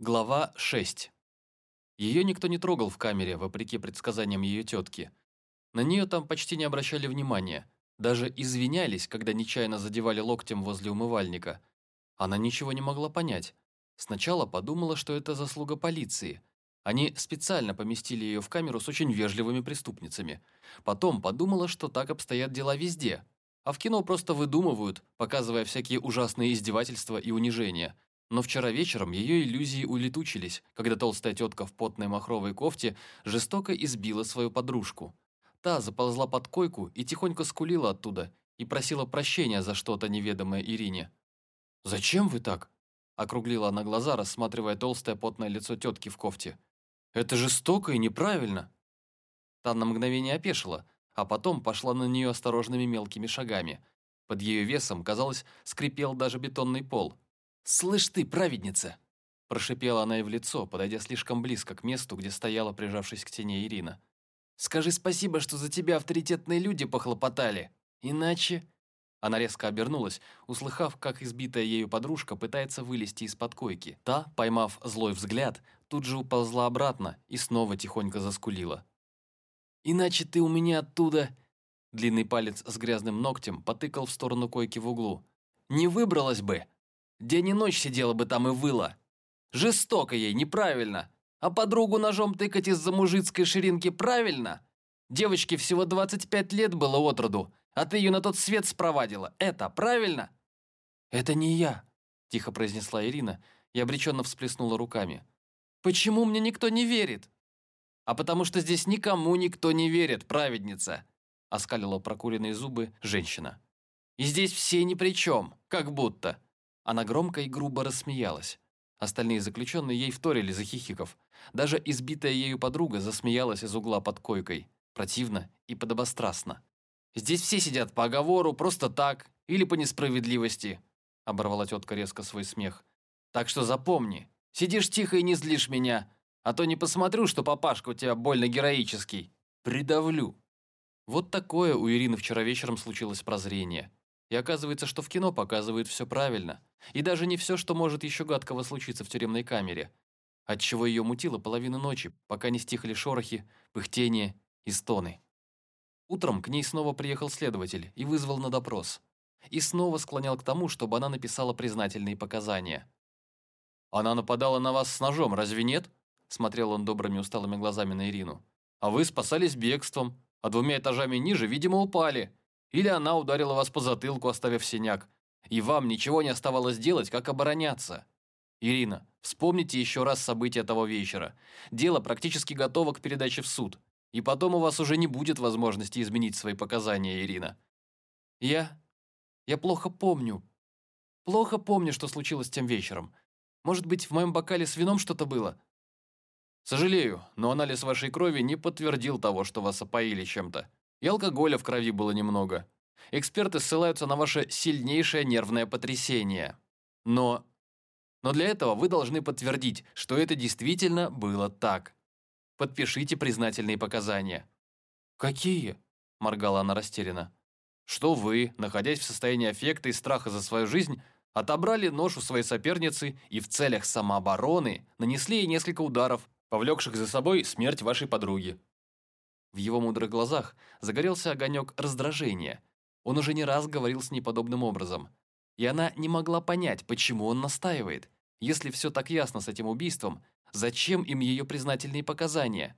Глава 6. Ее никто не трогал в камере, вопреки предсказаниям ее тетки. На нее там почти не обращали внимания, даже извинялись, когда нечаянно задевали локтем возле умывальника. Она ничего не могла понять. Сначала подумала, что это заслуга полиции. Они специально поместили ее в камеру с очень вежливыми преступницами. Потом подумала, что так обстоят дела везде. А в кино просто выдумывают, показывая всякие ужасные издевательства и унижения – но вчера вечером ее иллюзии улетучились, когда толстая тетка в потной махровой кофте жестоко избила свою подружку. Та заползла под койку и тихонько скулила оттуда и просила прощения за что-то неведомое Ирине. «Зачем вы так?» – округлила она глаза, рассматривая толстое потное лицо тетки в кофте. «Это жестоко и неправильно!» Та на мгновение опешила, а потом пошла на нее осторожными мелкими шагами. Под ее весом, казалось, скрипел даже бетонный пол – «Слышь ты, праведница!» Прошипела она ей в лицо, подойдя слишком близко к месту, где стояла, прижавшись к стене Ирина. «Скажи спасибо, что за тебя авторитетные люди похлопотали. Иначе...» Она резко обернулась, услыхав, как избитая ею подружка пытается вылезти из-под койки. Та, поймав злой взгляд, тут же уползла обратно и снова тихонько заскулила. «Иначе ты у меня оттуда...» Длинный палец с грязным ногтем потыкал в сторону койки в углу. «Не выбралась бы!» День и ночь сидела бы там и выла. Жестоко ей, неправильно. А подругу ножом тыкать из-за мужицкой ширинки правильно? Девочке всего 25 лет было от роду, а ты ее на тот свет спровадила. Это правильно? Это не я, тихо произнесла Ирина и обреченно всплеснула руками. Почему мне никто не верит? А потому что здесь никому никто не верит, праведница, оскалила прокуренные зубы женщина. И здесь все ни при чем, как будто. Она громко и грубо рассмеялась. Остальные заключенные ей вторили, захихиков. Даже избитая ею подруга засмеялась из угла под койкой. Противно и подобострастно. «Здесь все сидят по оговору, просто так, или по несправедливости», оборвала тетка резко свой смех. «Так что запомни, сидишь тихо и не злишь меня, а то не посмотрю, что папашка у тебя больно героический. Придавлю». Вот такое у Ирины вчера вечером случилось прозрение. И оказывается, что в кино показывают все правильно. И даже не все, что может еще гадкого случиться в тюремной камере. Отчего ее мутило половину ночи, пока не стихли шорохи, пыхтение и стоны. Утром к ней снова приехал следователь и вызвал на допрос. И снова склонял к тому, чтобы она написала признательные показания. «Она нападала на вас с ножом, разве нет?» Смотрел он добрыми усталыми глазами на Ирину. «А вы спасались бегством, а двумя этажами ниже, видимо, упали. Или она ударила вас по затылку, оставив синяк. И вам ничего не оставалось делать, как обороняться. Ирина, вспомните еще раз события того вечера. Дело практически готово к передаче в суд. И потом у вас уже не будет возможности изменить свои показания, Ирина. Я... я плохо помню. Плохо помню, что случилось тем вечером. Может быть, в моем бокале с вином что-то было? Сожалею, но анализ вашей крови не подтвердил того, что вас опоили чем-то. И алкоголя в крови было немного. Эксперты ссылаются на ваше сильнейшее нервное потрясение. Но... Но для этого вы должны подтвердить, что это действительно было так. Подпишите признательные показания. «Какие?» – моргала она растерянно. «Что вы, находясь в состоянии аффекта и страха за свою жизнь, отобрали нож у своей соперницы и в целях самообороны нанесли ей несколько ударов, повлекших за собой смерть вашей подруги. В его мудрых глазах загорелся огонек раздражения. Он уже не раз говорил с ней подобным образом. И она не могла понять, почему он настаивает. Если все так ясно с этим убийством, зачем им ее признательные показания?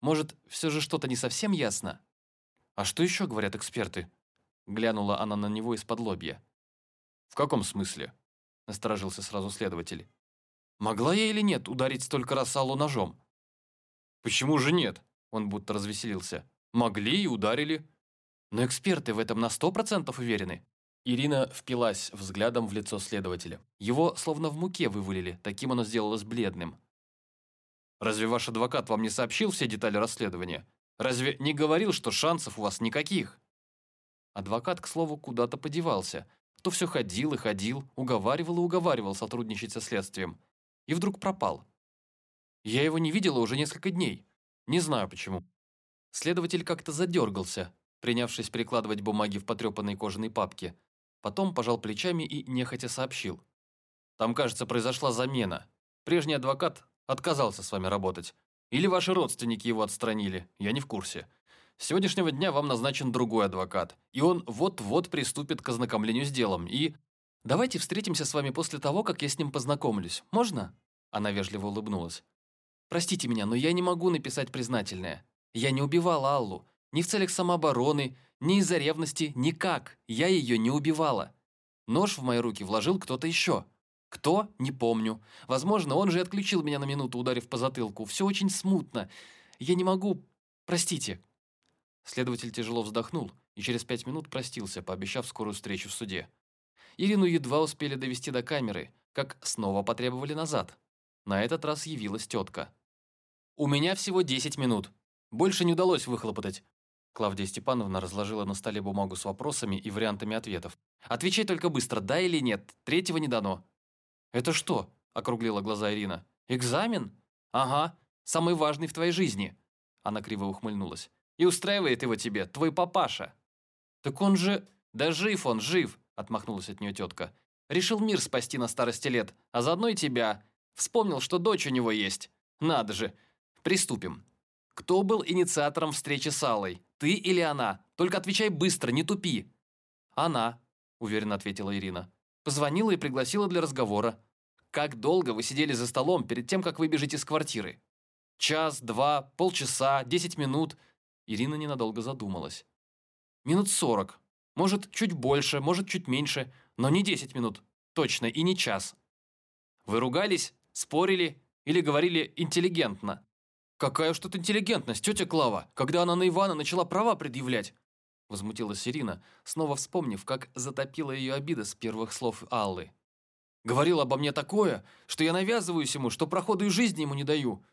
Может, все же что-то не совсем ясно? А что еще говорят эксперты? Глянула она на него из-под лобья. В каком смысле? Насторожился сразу следователь. Могла я или нет ударить столько раз Аллу ножом? Почему же нет? Он будто развеселился. «Могли и ударили». «Но эксперты в этом на сто процентов уверены». Ирина впилась взглядом в лицо следователя. Его словно в муке вывалили, таким оно сделалось бледным. «Разве ваш адвокат вам не сообщил все детали расследования? Разве не говорил, что шансов у вас никаких?» Адвокат, к слову, куда-то подевался. То все ходил и ходил, уговаривал и уговаривал сотрудничать со следствием. И вдруг пропал. Я его не видела уже несколько дней. Не знаю почему. Следователь как-то задергался, принявшись перекладывать бумаги в потрепанной кожаной папке. Потом пожал плечами и нехотя сообщил. Там, кажется, произошла замена. Прежний адвокат отказался с вами работать. Или ваши родственники его отстранили, я не в курсе. С сегодняшнего дня вам назначен другой адвокат, и он вот-вот приступит к ознакомлению с делом, и... Давайте встретимся с вами после того, как я с ним познакомлюсь. Можно?» Она вежливо улыбнулась. «Простите меня, но я не могу написать признательное. Я не убивала Аллу. Ни в целях самообороны, ни из-за ревности, никак. Я ее не убивала. Нож в мои руки вложил кто-то еще. Кто? Не помню. Возможно, он же отключил меня на минуту, ударив по затылку. Все очень смутно. Я не могу... Простите». Следователь тяжело вздохнул и через пять минут простился, пообещав скорую встречу в суде. Ирину едва успели довести до камеры, как снова потребовали назад. На этот раз явилась тетка. «У меня всего 10 минут. Больше не удалось выхлопотать». Клавдия Степановна разложила на столе бумагу с вопросами и вариантами ответов. «Отвечай только быстро, да или нет. Третьего не дано». «Это что?» – округлила глаза Ирина. «Экзамен? Ага, самый важный в твоей жизни». Она криво ухмыльнулась. «И устраивает его тебе твой папаша». «Так он же...» «Да жив он, жив!» – отмахнулась от нее тетка. «Решил мир спасти на старости лет, а заодно и тебя. Вспомнил, что дочь у него есть. Надо же. Приступим. Кто был инициатором встречи с Аллой? Ты или она? Только отвечай быстро, не тупи». «Она», – уверенно ответила Ирина. Позвонила и пригласила для разговора. Как долго вы сидели за столом перед тем, как выбежите из квартиры? Час, два, полчаса, десять минут. Ирина ненадолго задумалась. Минут сорок. Может, чуть больше, может, чуть меньше, но не десять минут. Точно, и не час. Вы ругались, спорили или говорили интеллигентно? Какая уж тут интеллигентность, тетя Клава, когда она на Ивана начала права предъявлять. Возмутилась Ирина, снова вспомнив, как затопила ее обида с первых слов Аллы. «Говорил обо мне такое, что я навязываюсь ему, что проходу и жизни ему не даю.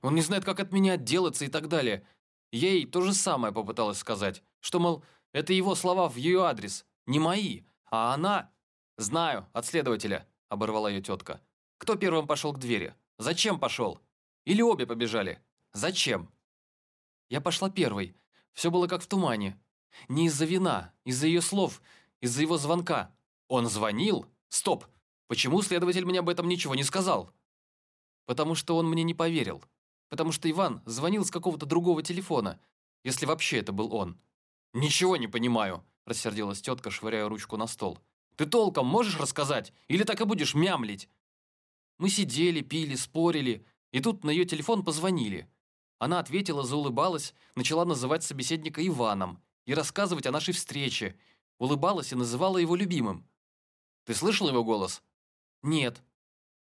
Он не знает, как от меня отделаться и так далее. Я ей то же самое попыталась сказать, что, мол, это его слова в ее адрес, не мои, а она...» «Знаю, от следователя», — оборвала ее тетка. «Кто первым пошел к двери? Зачем пошел? Или обе побежали? Зачем?» «Я пошла первой. Все было как в тумане. Не из-за вина, из-за ее слов, из-за его звонка. Он звонил? Стоп! Почему следователь мне об этом ничего не сказал? Потому что он мне не поверил. Потому что Иван звонил с какого-то другого телефона, если вообще это был он. «Ничего не понимаю», – рассердилась тетка, швыряя ручку на стол. «Ты толком можешь рассказать? Или так и будешь мямлить?» Мы сидели, пили, спорили, и тут на ее телефон позвонили. Она ответила, заулыбалась, начала называть собеседника Иваном и рассказывать о нашей встрече. Улыбалась и называла его любимым. «Ты слышал его голос?» «Нет».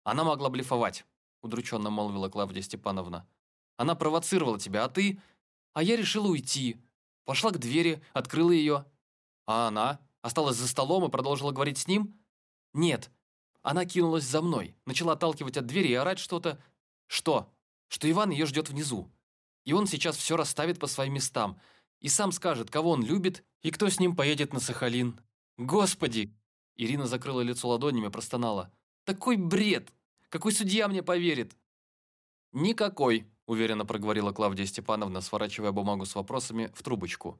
«Она могла блефовать», – удрученно молвила Клавдия Степановна. «Она провоцировала тебя, а ты...» «А я решила уйти. Пошла к двери, открыла ее. А она? Осталась за столом и продолжила говорить с ним?» «Нет». Она кинулась за мной, начала отталкивать от двери и орать что-то. «Что?» «Что Иван ее ждет внизу. И он сейчас все расставит по своим местам и сам скажет, кого он любит и кто с ним поедет на Сахалин. Господи!» Ирина закрыла лицо ладонями, простонала. «Такой бред! Какой судья мне поверит?» «Никакой», – уверенно проговорила Клавдия Степановна, сворачивая бумагу с вопросами в трубочку.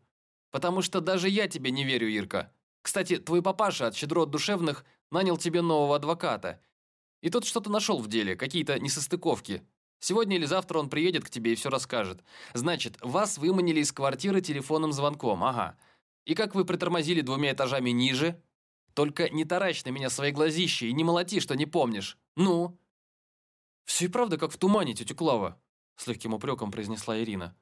«Потому что даже я тебе не верю, Ирка. Кстати, твой папаша от щедро душевных нанял тебе нового адвоката. И тот что-то нашел в деле, какие-то несостыковки. Сегодня или завтра он приедет к тебе и все расскажет. Значит, вас выманили из квартиры телефонным звонком, ага. И как вы притормозили двумя этажами ниже? Только не таращ на меня свои глазища и не молоти, что не помнишь. Ну?» «Все и правда, как в тумане, тетя Клава», — с легким упреком произнесла Ирина.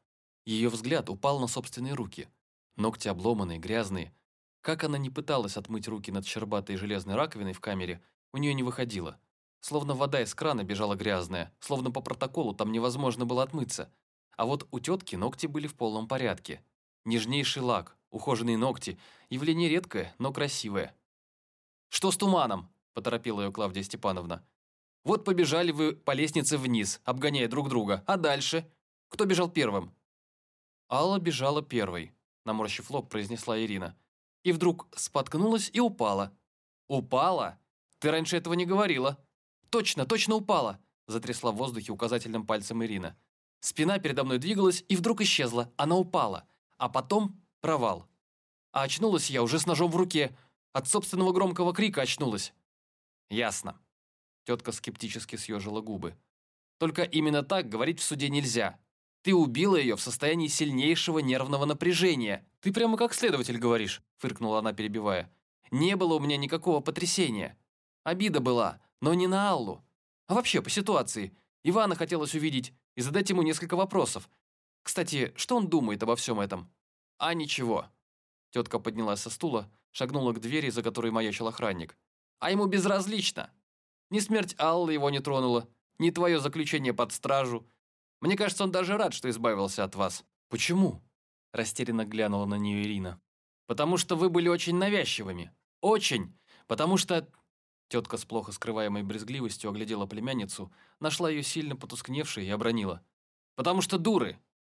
Ее взгляд упал на собственные руки. Ногти обломанные, грязные. Как она не пыталась отмыть руки над щербатой железной раковиной в камере, у нее не выходило. Словно вода из крана бежала грязная, словно по протоколу там невозможно было отмыться. А вот у тетки ногти были в полном порядке. Нежнейший лак, ухоженные ногти, явление редкое, но красивое. «Что с туманом?» – поторопила ее Клавдия Степановна. «Вот побежали вы по лестнице вниз, обгоняя друг друга. А дальше? Кто бежал первым?» Алла бежала первой, наморщив лоб, произнесла Ирина. И вдруг споткнулась и упала. «Упала? Ты раньше этого не говорила», «Точно, точно упала!» – затрясла в воздухе указательным пальцем Ирина. Спина передо мной двигалась и вдруг исчезла. Она упала. А потом провал. А очнулась я уже с ножом в руке. От собственного громкого крика очнулась. «Ясно». Тетка скептически съежила губы. Только именно так говорить в суде нельзя. Ты убила ее в состоянии сильнейшего нервного напряжения. Ты прямо как следователь говоришь, фыркнула она, перебивая. Не было у меня никакого потрясения. Обида была, но не на Аллу. А вообще, по ситуации. Ивана хотелось увидеть и задать ему несколько вопросов. Кстати, что он думает обо всем этом? А ничего. Тетка поднялась со стула, шагнула к двери, за которой маячил охранник. А ему безразлично. Ни смерть Аллы его не тронула, ни твое заключение под стражу. Мне кажется, он даже рад, что избавился от вас. Почему? Растерянно глянула на нее Ирина. Потому что вы были очень навязчивыми. Очень. Потому что... Тетка с плохо скрываемой брезгливостью оглядела племянницу, нашла ее сильно потускневшей и обронила. «Потому что дуры!